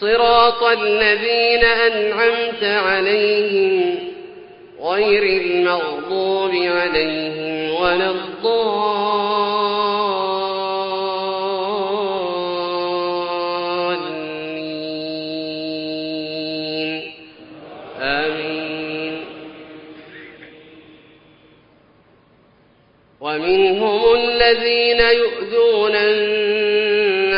صراط الذين أنعمت عليهم غير المغضوب عليهم ولا الضالين. آمين. ومنهم الذين يؤذون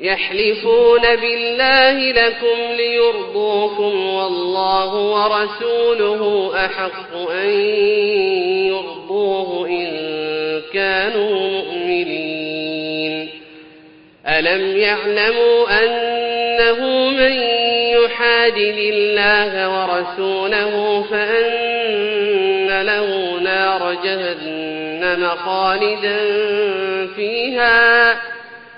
يحلفون بالله لكم ليرضوكم والله ورسوله أحق أن يرضوه إن كانوا مؤمنين. ألم يعلموا أنه من يحادل الله ورسوله فأن له نار جهنم خالدا فيها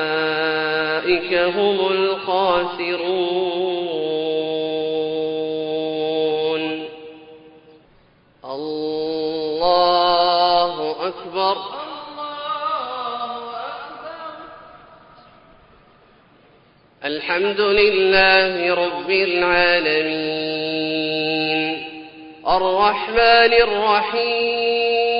وأولئك هم الخاسرون الله أكبر الحمد لله رب العالمين الرحمن الرحيم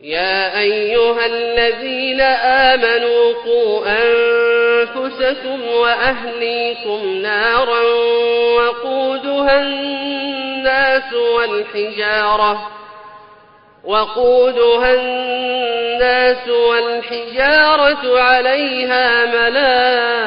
يا أيها الذين آمنوا قوا أنفسكم وأهليكم نارا وقودها الناس والحجارة وقودها الناس والحجارة عليها ملائكة